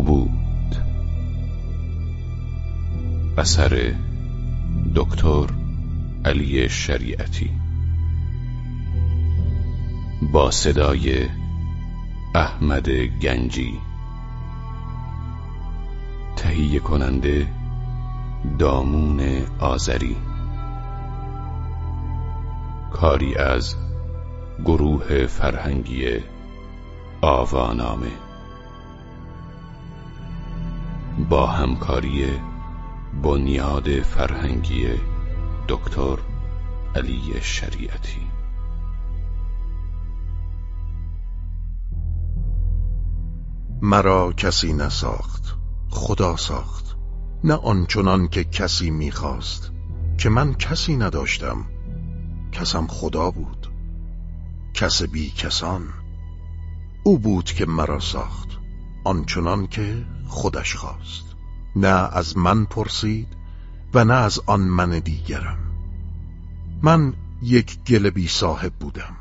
بود. اثر دکتر علی شریعتی. با صدای احمد گنجی. تهیه کننده دامون آذری. کاری از گروه فرهنگی آوانامه. با همکاری بنیاد فرهنگی دکتر علی شریعتی. مرا کسی نساخت خدا ساخت نه آنچنان که کسی می‌خواست که من کسی نداشتم کسم خدا بود کس بی کسان او بود که مرا ساخت آنچنان که خودش خواست. نه از من پرسید و نه از آن من دیگرم. من یک گل بی صاحب بودم.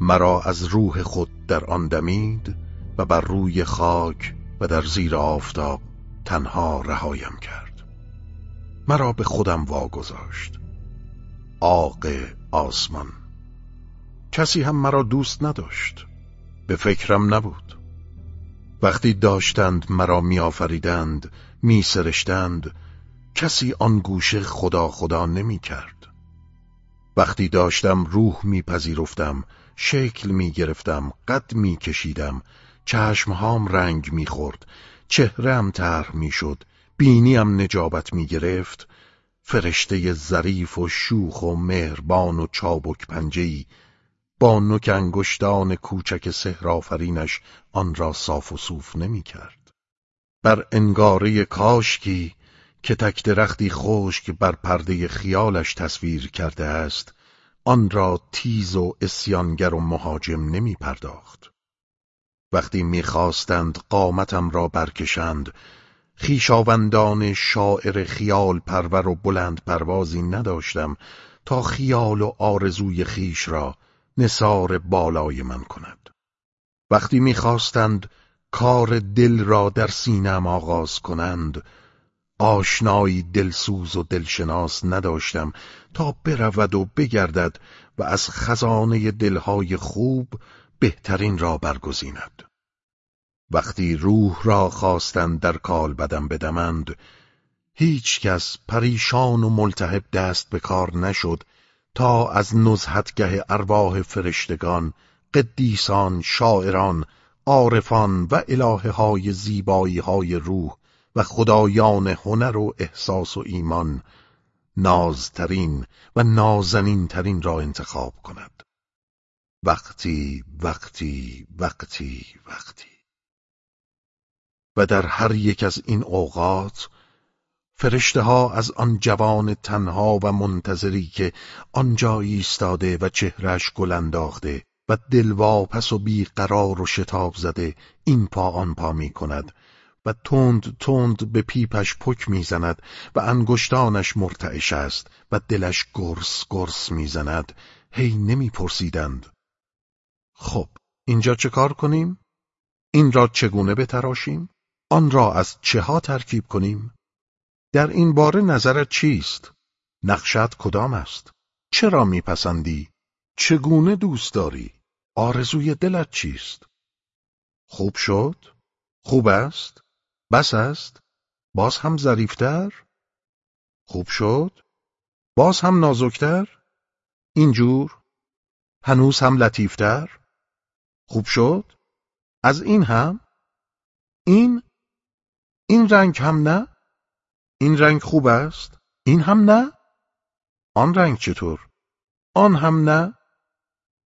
مرا از روح خود در آن دمید و بر روی خاک و در زیر آفتاب تنها رهایم کرد. مرا به خودم واگذاشت. آق آسمان. کسی هم مرا دوست نداشت. به فکرم نبود. وقتی داشتند مرا میآفریدند میسرشتند کسی آن گوشه خدا خدا نمی کرد وقتی داشتم روح میپذیرفتم شکل می‌گرفتم قد میکشیدم چشمهام رنگ می‌خورد چهرم طرح می‌شد بینیم نجابت می‌گرفت فرشته ظریف و شوخ و مهربان و چابک پنجهی با نوک انگشتان کوچک سهرافرینش آن را صاف و صوف نمی کرد. بر انگاره کاشکی که تک درختی خشک بر پرده خیالش تصویر کرده است آن را تیز و اسیانگر و مهاجم نمی پرداخت. وقتی می‌خواستند قامتم را برکشند خیشاوندان شاعر خیال پرور و بلند پروازی نداشتم تا خیال و آرزوی خیش را نصار بالای من کند. وقتی می‌خواستند کار دل را در سینم آغاز کنند آشنایی دلسوز و دلشناس نداشتم تا برود و بگردد و از خزانه دلهای خوب بهترین را برگزیند. وقتی روح را خواستند در کال بدم بدمند هیچ کس پریشان و ملتهب دست به کار نشد تا از نزهتگه ارواح فرشتگان قدیسان شاعران عارفان و الهه های زیبایی های روح و خدایان هنر و احساس و ایمان نازترین و نازنین ترین را انتخاب کند. وقتی وقتی وقتی وقتی. و در هر یک از این اوقات فرشته ها از آن جوان تنها و منتظری که آنجا ایستاده و چهرش گل انداخته و دلواپس و بیقرار و شتاب زده این پا آن پا می کند و تند تند به پیپش پک می‌زند و انگشتانش مرتعش است و دلش گرس گرس می‌زند هی نمیپرسیدند خب اینجا چه کار کنیم؟ این را چگونه بتراشیم؟ آن را از چه ها ترکیب کنیم؟ در این باره نظرت چیست؟ نقشت کدام است؟ چرا میپسندی؟ چگونه دوست داری؟ آرزوی دلت چیست؟ خوب شد؟ خوب است؟ بس است؟ باز هم ظریفتر؟ خوب شد؟ باز هم نازکتر؟ اینجور؟ هنوز هم لطیفتر؟ خوب شد؟ از این هم؟ این؟ این رنگ هم نه؟ این رنگ خوب است؟ این هم نه؟ آن رنگ چطور؟ آن هم نه؟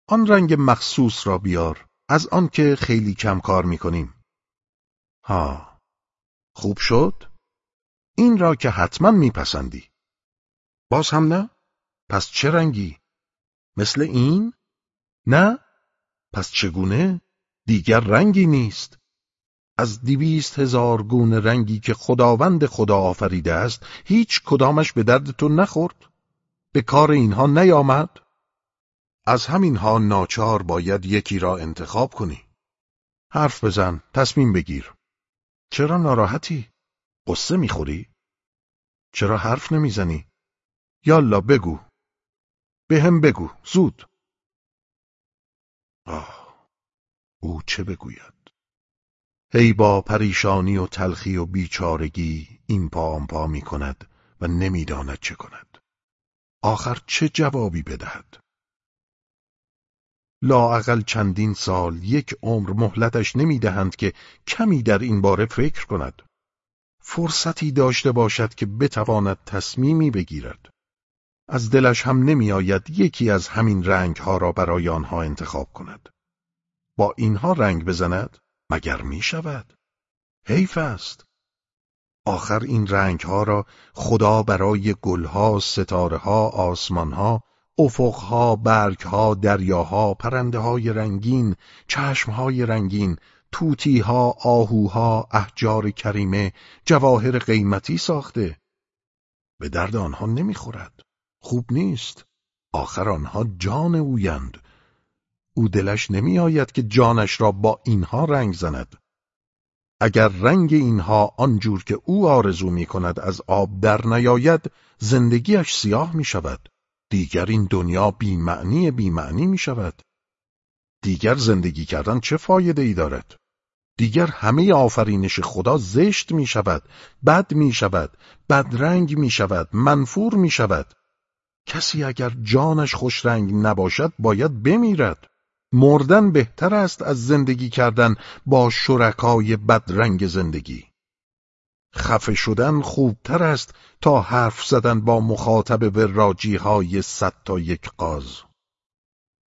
آن رنگ مخصوص را بیار از آن که خیلی کم کار می‌کنیم. ها خوب شد؟ این را که حتما میپسندی. باز هم نه؟ پس چه رنگی؟ مثل این؟ نه؟ پس چگونه؟ دیگر رنگی نیست. از دویست هزار گونه رنگی که خداوند خدا آفریده است هیچ کدامش به درد تو نخورد؟ به کار اینها نیامد؟ از همینها ناچار باید یکی را انتخاب کنی. حرف بزن تصمیم بگیر. چرا ناراحتی؟ قصه می‌خوری؟ چرا حرف نمی‌زنی؟ یالا بگو. به هم بگو زود. آه او چه بگوید؟ هی با پریشانی و تلخی و بیچارگی این پا آن پا می کند و نمی‌داند چه کند. آخر چه جوابی بدهد؟ لااقل چندین سال یک عمر مهلتش نمی‌دهند که کمی در این باره فکر کند. فرصتی داشته باشد که بتواند تصمیمی بگیرد. از دلش هم نمیآید یکی از همین رنگ ها را برای آنها انتخاب کند. با اینها رنگ بزند؟ مگر می شود حیف است آخر این رنگ ها را خدا برای گلها، ستاره ها، آسمان ها، افقها، برگها، دریاها، پرنده های رنگین، چشمهای رنگین، توتیها، آهوها، احجار کریمه، جواهر قیمتی ساخته. به درد آنها نمی‌خورد. خوب نیست. آخر آنها جان اویند. او دلش نمیآید که جانش را با اینها رنگ زند. اگر رنگ اینها آنجور که او آرزو می کند از آب در نیاید زندگیش سیاه می شود. دیگر این دنیا بیمعنی بیمعنی می شود. دیگر زندگی کردن چه فایده ای دارد؟ دیگر همه آفرینش خدا زشت می شود، بد می شود، بدرنگ می شود، منفور می شود. کسی اگر جانش خوش رنگ نباشد باید بمیرد. مردن بهتر است از زندگی کردن با شرکای بدرنگ زندگی. خفه شدن خوبتر است تا حرف زدن با مخاطب وراجی های صد تا یک قاز.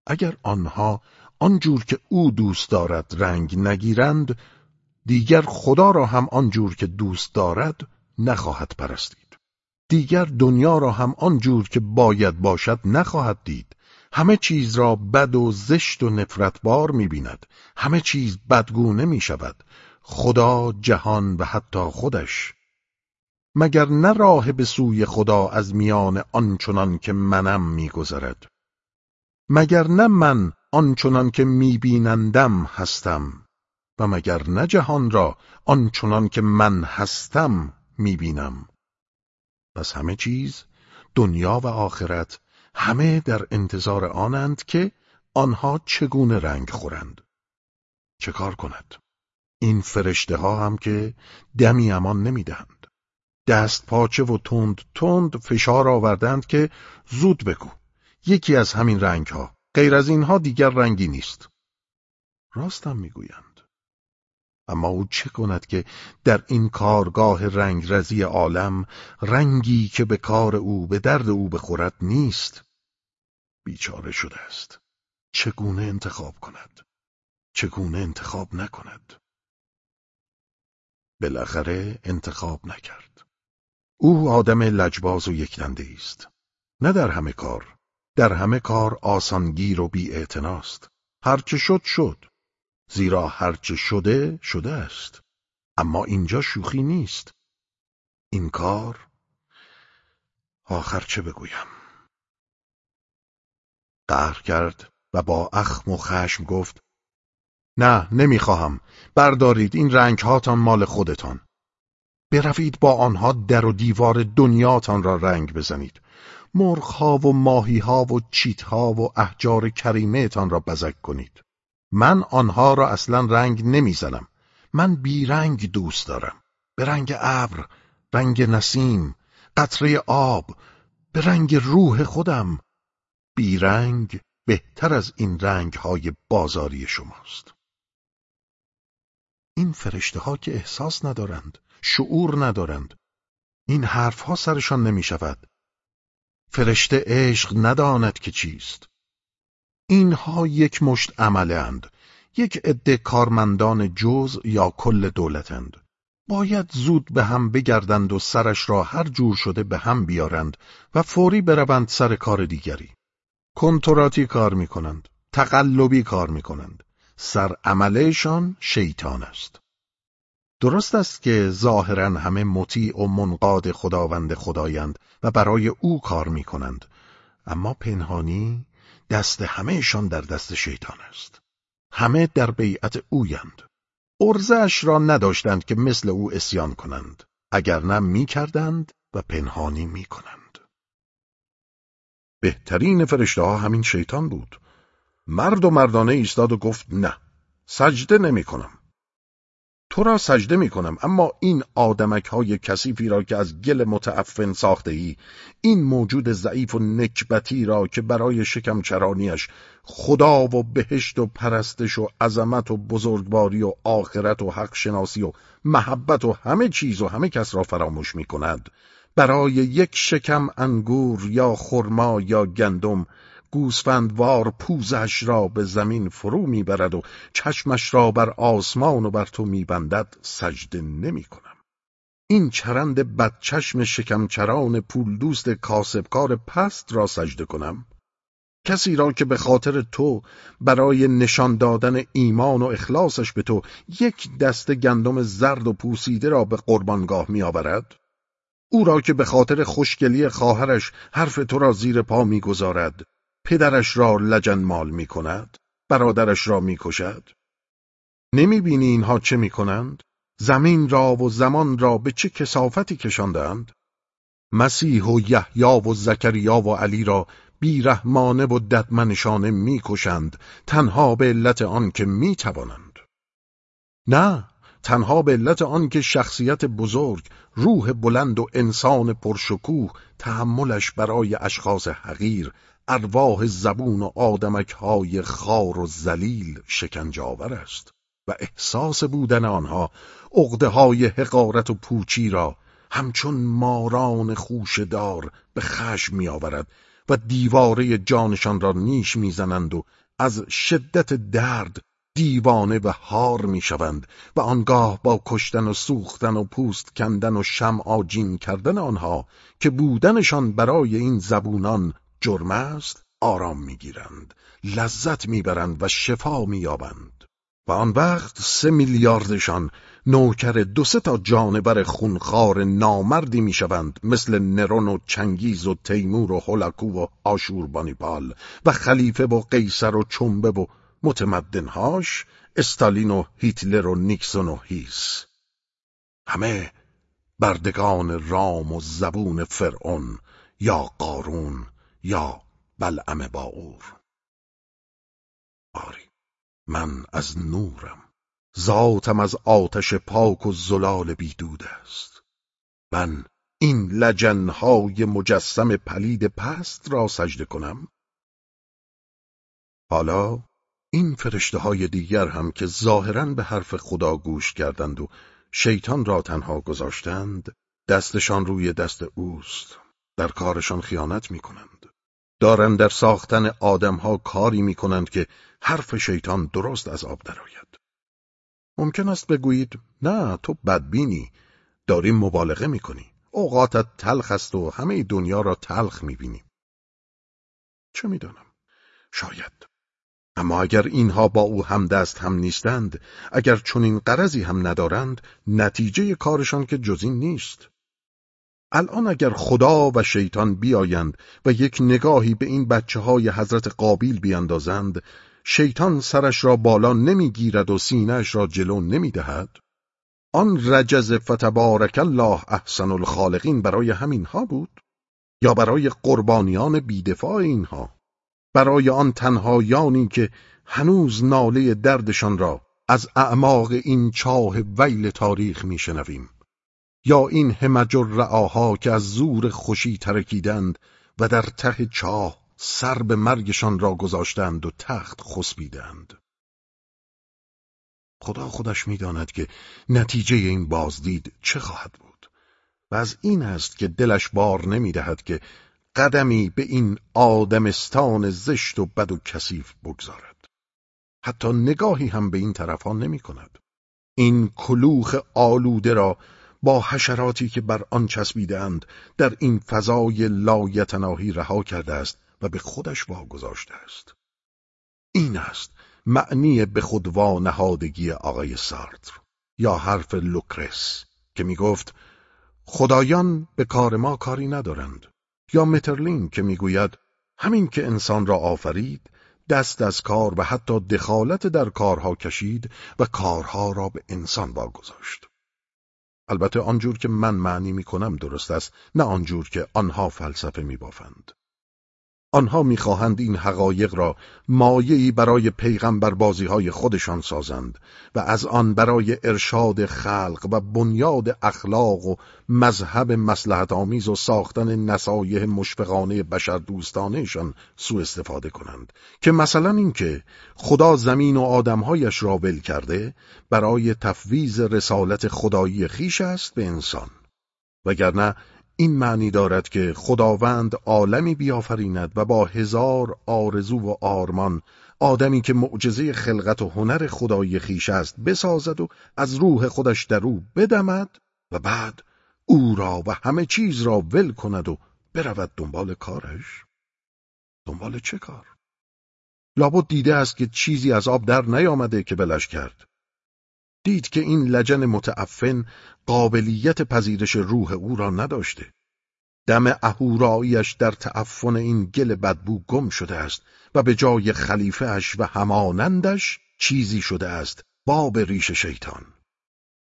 اگر آنها آنجور که او دوست دارد رنگ نگیرند دیگر خدا را هم آنجور که دوست دارد نخواهد پرستید دیگر دنیا را هم آنجور که باید باشد نخواهد دید همه چیز را بد و زشت و نفرتبار می‌بیند. همه چیز بدگونه می شود خدا جهان و حتی خودش. مگر نه راه به سوی خدا از میان آنچنان که منم میگذرد؟ مگر نه من آنچنان که میبینندم هستم؟ و مگر نه جهان را آنچنان که من هستم می‌بینم؟ پس همه چیز دنیا و آخرت همه در انتظار آنند که آنها چگونه رنگ خورند. چه کار کند؟ این فرشته ها هم که دمی امان نمی‌دهند. دست پاچه و تند تند فشار آوردند که زود بگو یکی از همین رنگ ها غیر از اینها دیگر رنگی نیست. راستم می‌گویند. اما او چه کند که در این کارگاه رنگ رزی عالم رنگی که به کار او به درد او بخورد نیست؟ بیچاره شده است چگونه انتخاب کند چگونه انتخاب نکند بالاخره انتخاب نکرد او آدم لجباز و یکدنده است نه در همه کار در همه کار آسانگیر و بی اعتناست. هرچه شد شد. زیرا هرچه شده شده است. اما اینجا شوخی نیست. این کار آخر چه بگویم؟ قهر کرد و با اخم و خشم گفت نه نمی‌خواهم. بردارید این رنگ هاتان مال خودتان. بروید با آنها در و دیوار دنیاتان را رنگ بزنید. مرغها و ماهیها و چیتها و احجار کریمه تان را بزک کنید. من آنها را اصلا رنگ نمی‌زنم. من بیرنگ دوست دارم. به رنگ ابر رنگ نسیم قطره آب به رنگ روح خودم. بیرنگ بهتر از این رنگ های بازاری شماست. این فرشته ها که احساس ندارند شعور ندارند این حرف ها سرشان نمی شود فرشته عشق نداند که چیست. اینها یک مشت عملند یک عده کارمندان جز یا کل دولتند. باید زود به هم بگردند و سرش را هر جور شده به هم بیارند و فوری بروند سر کار دیگری. کنتراتی کار می کنند تقلبی کار می کنند سر عملشان شیطان است. درست است که ظاهرا همه مطیع و منقاد خداوند خدایند و برای او کار می کنند اما پنهانی دست همهشان در دست شیطان است. همه در بیعت اویند. ارزش را نداشتند که مثل او اسیان کنند اگر نه می کردند و پنهانی می کنند. بهترین فرشته ها همین شیطان بود. مرد و مردانه ایستاد و گفت نه سجده نمی کنم. تو را سجده می کنم اما این آدمک های کسیفی را که از گل متعفن ساخته ای این موجود ضعیف و نکبتی را که برای شکم چرانیش خدا و بهشت و پرستش و عظمت و بزرگواری و آخرت و حق شناسی و محبت و همه چیز و همه کس را فراموش می کند برای یک شکم انگور یا خرما یا گندم گوسفندوار پوزش را به زمین فرو می‌برد و چشمش را بر آسمان و بر تو میبندد سجده نمی کنم. این چرند بدچشم شکمچران پول دوست کاسبکار پست را سجده کنم؟ کسی را که به خاطر تو برای نشان دادن ایمان و اخلاصش به تو یک دسته گندم زرد و پوسیده را به قربانگاه میآورد او را که به خاطر خوشگلی خواهرش حرف تو را زیر پا می‌گذارد پدرش را لجن مال می کند؟ برادرش را می کشد؟ نمی بینی اینها چه می کنند؟ زمین را و زمان را به چه کسافتی کشاندند؟ مسیح و یحیی و زکریا و علی را بیرحمانه و ددمنشانه می‌کشند تنها به علت آن که می توانند. نه تنها به علت آن که شخصیت بزرگ روح بلند و انسان پرشکوه تحملش برای اشخاص حقیر ارواح زبون و آدمک های خار و زلیل شکنجاور است و احساس بودن آنها عقده های حقارت و پوچی را همچون ماران خوشدار به خشم می آورد و دیواره جانشان را نیش می‌زنند و از شدت درد دیوانه و هار می‌شوند و آنگاه با کشتن و سوختن و پوست کندن و شم آجین کردن آنها که بودنشان برای این زبونان جرم است آرام می‌گیرند لذت می‌برند و شفا مییابند. و آن وقت سه میلیاردشان نوکر دو سه تا جانور خونخوار نامردی می‌شوند مثل نرون و چنگیز و تیمور و هولکو و آشوربانیپال و خلیفه و قیصر و چنبه و متمدنهاش استالین و هیتلر و نیکسون و هیس. همه بردگان رام و زبون فرعون یا قارون یا بلعم باور. آری من از نورم. ذاتم از آتش پاک و زلال بیدود است. من این لجنهای مجسم پلید پست را سجده کنم. حالا این فرشته های دیگر هم که ظاهرا به حرف خدا گوش کردند و شیطان را تنها گذاشتند دستشان روی دست اوست در کارشان خیانت می کنند. دارند در ساختن آدمها کاری می کنند که حرف شیطان درست از آب درآید. ممکن است بگویید نه تو بدبینی داری مبالغه می کنی. اوقاتت تلخ است و همه دنیا را تلخ می بینی. چه می‌دانم؟ شاید. اما اگر اینها با او هم دست هم نیستند، اگر چنین قرضی هم ندارند، نتیجه کارشان که جزین نیست. الان اگر خدا و شیطان بیایند و یک نگاهی به این بچه های حضرت قابیل بیاندازند شیطان سرش را بالا نمی‌گیرد و سینهش را جلو نمی‌دهد. آن رجز فتبارک الله احسن الخالقین برای همینها بود؟ یا برای قربانیان بیدفاع اینها؟ برای آن تنهایانی که هنوز ناله دردشان را از اعماق این چاه ویل تاریخ میشنویم. یا این همج رعاها که از زور خوشی ترکیدند و در ته چاه سر به مرگشان را گذاشتند و تخت خسبیدند. خدا خودش می‌داند که نتیجه این بازدید چه خواهد بود. و از این است که دلش بار نمی‌دهد که قدمی به این آدمستان زشت و بد و کثیف بگذارد. حتی نگاهی هم به این طرفها نمی کند. این کلوخ آلوده را با حشراتی که بر آن چسبیدند در این فضای لایتناهی رها کرده است و به خودش واگذاشته است. این است معنی به خود وانهادگی آقای سارتر یا حرف لوکرس که می گفت خدایان به کار ما کاری ندارند. یا مترلین که می‌گوید همین که انسان را آفرید دست از کار و حتی دخالت در کارها کشید و کارها را به انسان واگذاشت البته آنجور که من معنی می کنم درست است نه آنجور که آنها فلسفه می بافند. آنها می‌خواهند این حقایق را مایعی برای پیغمبر های خودشان سازند و از آن برای ارشاد خلق و بنیاد اخلاق و مذهب مسلحت آمیز و ساختن نصایح مشفقانه بشر دوستانهشان سوء استفاده کنند که مثلا اینکه خدا زمین و آدمهایش را ول کرده برای تفویض رسالت خدایی خیش است به انسان وگرنه این معنی دارد که خداوند عالمی بیافریند و با هزار آرزو و آرمان آدمی که معجزه خلقت و هنر خدای خیش است بسازد و از روح خودش در او بدمد و بعد او را و همه چیز را ول کند و برود دنبال کارش. دنبال چه کار؟ لابد دیده است که چیزی از آب در نیامده که بلش کرد. دید که این لجن متعفن قابلیت پذیرش روح او را نداشته. دم اهوراییش در تعفن این گل بدبو گم شده است و به جای خلیفهش و همانندش چیزی شده است باب ریش شیطان.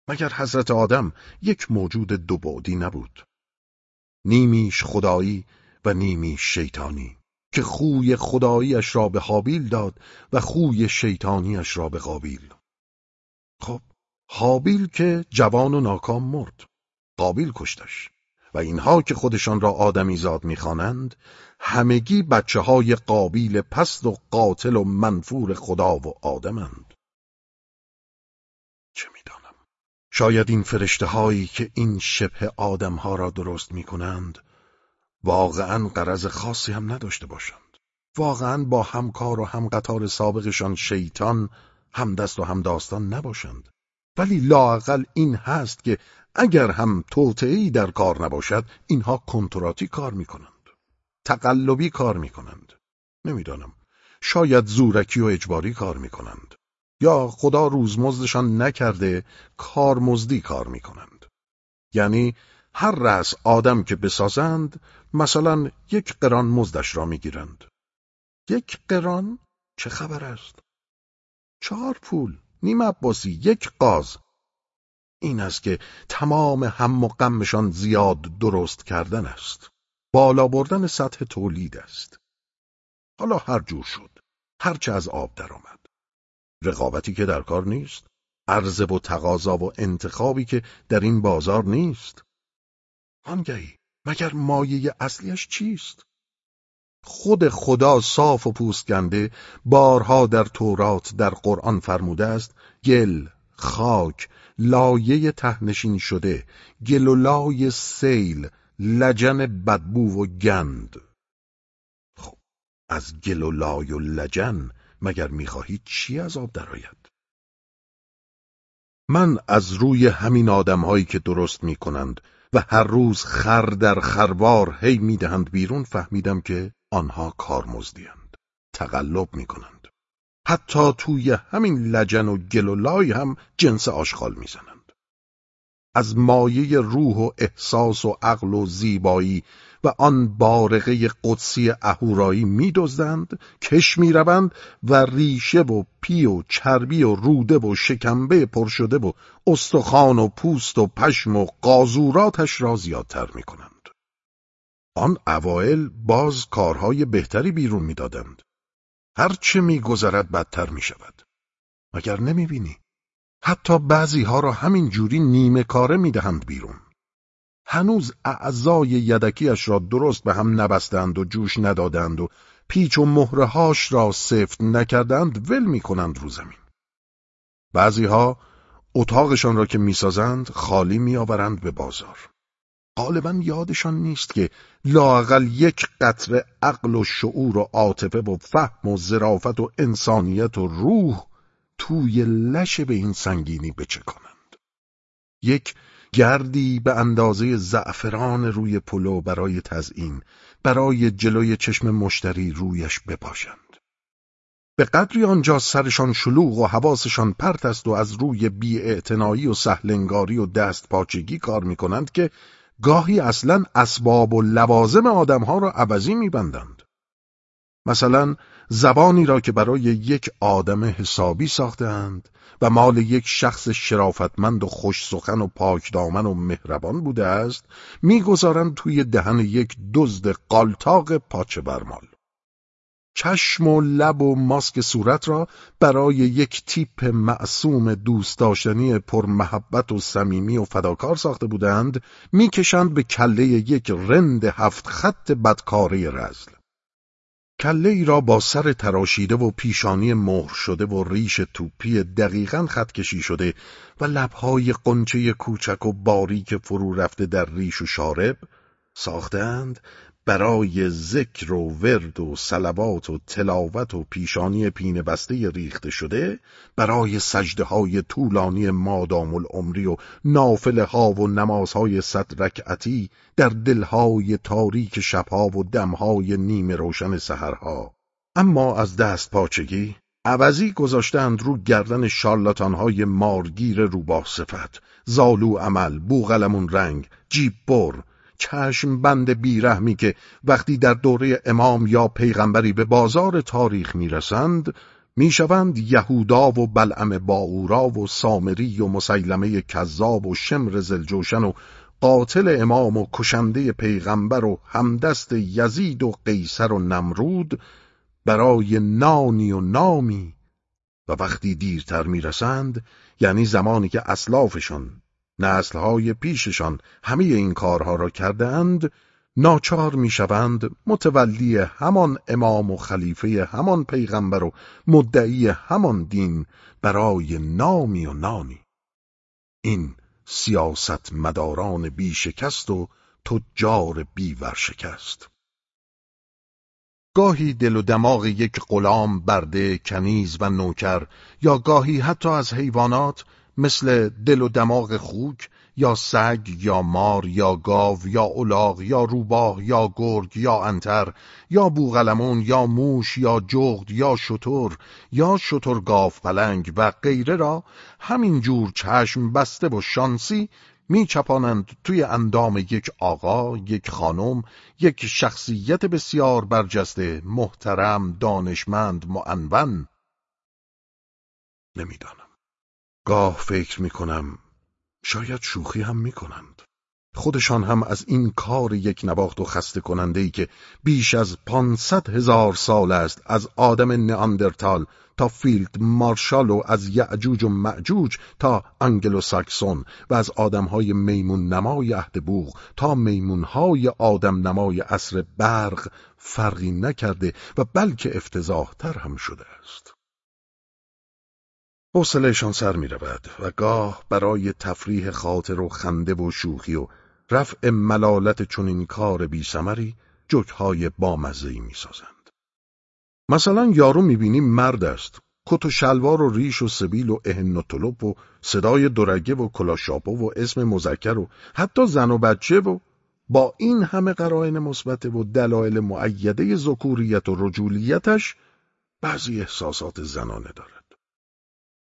مگر حضرت آدم یک موجود دو بعدی نبود. نیمیش خدایی و نیمیش شیطانی که خوی خداییش را به حابیل داد و خوی شیطانیش را به قابیل. خب حابیل که جوان و ناکام مرد. قابیل کشتش. و اینها که خودشان را آدمی زاد می‌خوانند همگی بچه های قابیل پست و قاتل و منفور خدا و آدمند. چه می‌دانم؟ شاید این فرشته هایی که این شبه آدم ها را درست می‌کنند واقعا قرض خاصی هم نداشته باشند. واقعا با همکار و همقطار سابقشان شیطان همدست و همداستان نباشند. ولی لاقل این هست که اگر هم توطعی در کار نباشد اینها کنتراتی کار می‌کنند. تقلبی کار می‌کنند. نمی‌دانم. شاید زورکی و اجباری کار می‌کنند. یا خدا روزمزدشان نکرده کارمزدی کار می‌کنند. یعنی هر رأس آدم که بسازند مثلا یک قران مزدش را می‌گیرند. یک قران چه خبر است؟ چهار پول نیم عباسی یک قاز. این است که تمام هم و غمشان زیاد درست کردن است. بالا بردن سطح تولید است. حالا هر جور شد. هرچه از آب درآمد رقابتی که در کار نیست. عرضه و تقاضا و انتخابی که در این بازار نیست. آنگهی مگر مایه اصلیش چیست؟ خود خدا صاف و پوستگنده بارها در تورات در قرآن فرموده است گل، خاک، لایه تهنشین شده، گل و لای سیل، لجن بدبو و گند خب از گل و لای و لجن مگر می‌خواهید چی از آب درآید؟ من از روی همین آدمهایی که درست می‌کنند و هر روز خر در خروار هی می‌دهند بیرون فهمیدم که آنها کارمزدیند تقلب می‌کنند. حتی توی همین لجن و گل و لای هم جنس آشغال می‌زنند. از مایه روح و احساس و عقل و زیبایی و آن بارقه قدسی اهورایی میدزدند کش می‌روند و ریشه و پی و چربی و روده و شکمبه پر شده و استخوان و پوست و پشم و قازوراتش را زیادتر می‌کنند. آن اوایل باز کارهای بهتری بیرون می‌دادند. هرچه میگذرد بدتر می شود. مگر نمی بینی؟ حتی بعضی ها را همین جوری نیمه کاره می دهند بیرون. هنوز اعضای یدکیش را درست به هم نبستند و جوش ندادند و پیچ و مهرهاش را سفت نکردند ول می کنند رو زمین. بعضی ها اتاقشان را که می‌سازند خالی میآورند به بازار. غالبا یادشان نیست که لاقل یک قطره عقل و شعور و عاطفه و فهم و ظرافت و انسانیت و روح توی لش به این سنگینی بچکانند. یک گردی به اندازه زعفران روی پلو برای تزئین برای جلوی چشم مشتری رویش بپاشند. به قدری آنجا سرشان شلوغ و حواسشان پرت است و از روی بیاعتنایی و سهلنگاری و دست پاچگی کار می‌کنند که گاهی اصلا اسباب و لوازم آدمها را عوضی میبندند. مثلا زبانی را که برای یک آدم حسابی ساختند و مال یک شخص شرافتمند و خوش سخن و پاک دامن و مهربان بوده است می‌گذارند توی دهن یک دزد قالتاق پاچه برمال چشم و لب و ماسک صورت را برای یک تیپ معصوم دوست داشتنی محبت و صمیمی و فداکار ساخته بودند می‌کشند به کله یک رند هفت خط بدکاره رزل. کله ای را با سر تراشیده و پیشانی مهر شده و ریش توپی دقیقا خط کشی شده و لبهای قنچه کوچک و باریک فرو رفته در ریش و شارب ساختند برای ذکر و ورد و سلوات و تلاوت و پیشانی پینه بسته ریخته شده برای سجده های طولانی مادام العمری و نافله ها و نمازهای صد رکعتی در دلهای تاریک شبها و دمهای نیمه روشن سهرها اما از دست پاچگی عوضی گذاشتند رو گردن شارلاتانهای مارگیر روباه صفت. زالو عمل بوغلمون رنگ جیب بر چشم بند بیرحمی که وقتی در دوره امام یا پیغمبری به بازار تاریخ می‌رسند می‌شوند یهودا و بلعم باورا و سامری و مسیلمه کذاب و شمر زلجوشن و قاتل امام و کشنده پیغمبر و همدست یزید و قیصر و نمرود برای نانی و نامی. و وقتی دیرتر می‌رسند یعنی زمانی که اسلافشان نسلهای پیششان همه این کارها را کردهاند ناچار می‌شوند متولی همان امام و خلیفه همان پیغمبر و مدعی همان دین برای نامی و نانی این سیاست مداران بی شکست و تجار بی ورشکست گاهی دل و دماغ یک غلام برده کنیز و نوکر یا گاهی حتی از حیوانات مثل دل و دماغ خوک یا سگ یا مار یا گاو یا الاغ یا روباه یا گرگ یا انتر یا بوغلمون یا موش یا جغد یا شتر یا شتر گاف پلنگ و غیره را همین جور چشم بسته و شانسی می چپانند توی اندام یک آقا، یک خانم، یک شخصیت بسیار برجسته، محترم، دانشمند، معنون. نمی‌دانم. گاه فکر می کنم شاید شوخی هم می کنند. خودشان هم از این کار یک نواخت و خسته کننده ای که بیش از پانصد هزار سال است از آدم نئاندرتال تا فیلد مارشال و از یأجوج و مأجوج تا انگلو ساکسون و از آدمهای میمون نمای عهد بوق تا میمونهای آدم نمای عصر برق فرقی نکرده و بلکه افتضاح تر هم شده است. حوصلهشان سر می رود و گاه برای تفریح خاطر و خنده و شوخی و رفع ملالت چنین کار بی سمری جکهای بامزهی می سازند. مثلا یارو می بینی مرد است کت و شلوار و ریش و سبیل و اهن و طلب و صدای درگه و کلاشاپو و اسم مذکر و حتی زن و بچه و با این همه قرائن مثبت و دلایل معیده ذکوریت و رجولیتش بعضی احساسات زنانه دارد.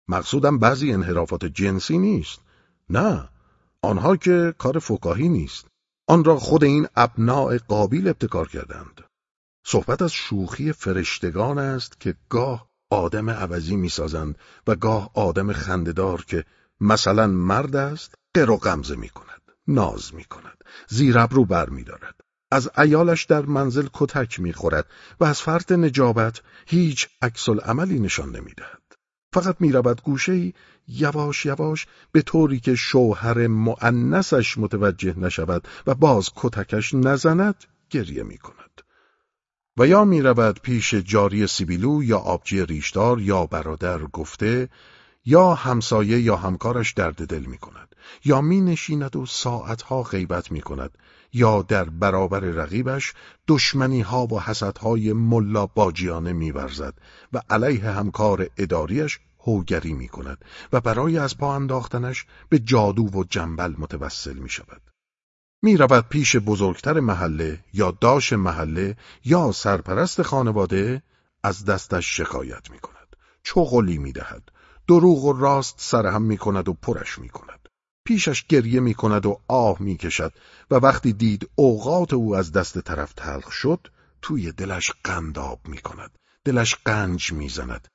مقصودم بعضی انحرافات جنسی نیست نه آنها که کار فکاهی نیست آن را خود این ابناع قابیل ابتکار کردند صحبت از شوخی فرشتگان است که گاه آدم عوضی می‌سازند و گاه آدم خندهدار که مثلا مرد است قر و غمزه می کند ناز می کند زیر ابرو بر می دارد. از ایالش در منزل کتک می خورد و از فرط نجابت هیچ عکس عملی نشان نمی دهد. فقط می‌رود گوشه یواش یواش به طوری که شوهر معنسش متوجه نشود و باز کتکش نزند گریه می کند. و یا می‌رود پیش جاری سیبیلو یا آبجی ریشدار یا برادر گفته یا همسایه یا همکارش درد دل می کند یا می نشیند و ساعتها غیبت می کند یا در برابر رقیبش دشمنی ها و حسدهای ملا باجیانه میورزد و علیه همکار اداریش هوگری می کند و برای از پا انداختنش به جادو و جنبل متوسل می شود. می رود پیش بزرگتر محله یا داش محله یا سرپرست خانواده از دستش شکایت می کند. چغلی می دهد. دروغ و راست سرهم می کند و پرش می کند. پیشش گریه می کند و آه می کشد و وقتی دید اوقات او از دست طرف تلخ شد توی دلش قنداب می کند. دلش قنج می زند.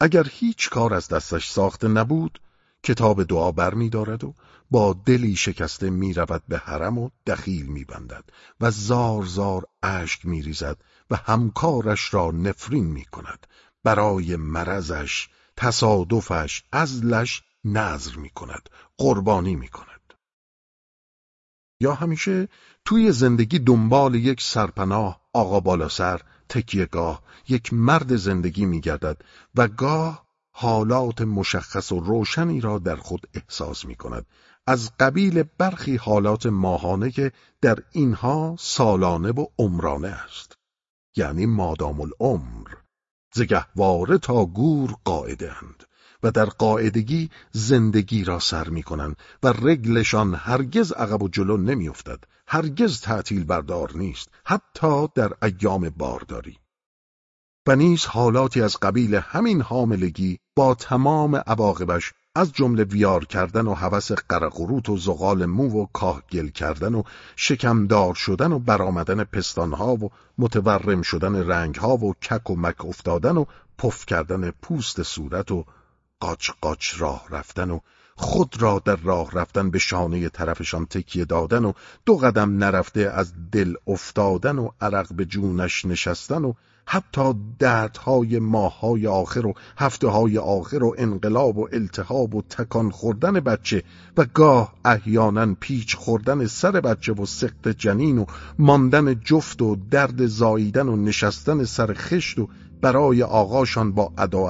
اگر هیچ کار از دستش ساخته نبود کتاب دعا بر می دارد و با دلی شکسته می رود به حرم و دخیل می بندد و زار زار اشک می ریزد و همکارش را نفرین می کند برای مرزش تصادفش ازلش نظر می کند قربانی می کند یا همیشه توی زندگی دنبال یک سرپناه آقا بالا سر تکیهگاه یک مرد زندگی می گردد و گاه حالات مشخص و روشنی را در خود احساس می کند از قبیل برخی حالات ماهانه که در اینها سالانه و عمرانه است. یعنی مادام العمر. زگهواره تا گور قاعده اند. و در قاعدگی زندگی را سر می کنند و رگلشان هرگز عقب و جلو نمیافتد. هرگز تعطیل بردار نیست حتی در ایام بارداری. و نیز حالاتی از قبیل همین حاملگی با تمام عواقبش از جمله ویار کردن و هوس قرقروت و زغال مو و کاهگل کردن و شکمدار شدن و برآمدن پستانها و متورم شدن رنگها و کک و مک افتادن و پف کردن پوست صورت و قاچ قاچ راه رفتن و خود را در راه رفتن به شانه طرفشان تکیه دادن و دو قدم نرفته از دل افتادن و عرق به جونش نشستن و حتی دردهای ماههای آخر و هفته های آخر و انقلاب و التهاب و تکان خوردن بچه و گاه احیانا پیچ خوردن سر بچه و سخت جنین و ماندن جفت و درد زاییدن و نشستن سر خشت و برای آقاشان با ادا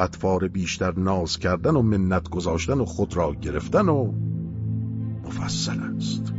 بیشتر ناز کردن و منت گذاشتن و خود را گرفتن و مفصل است.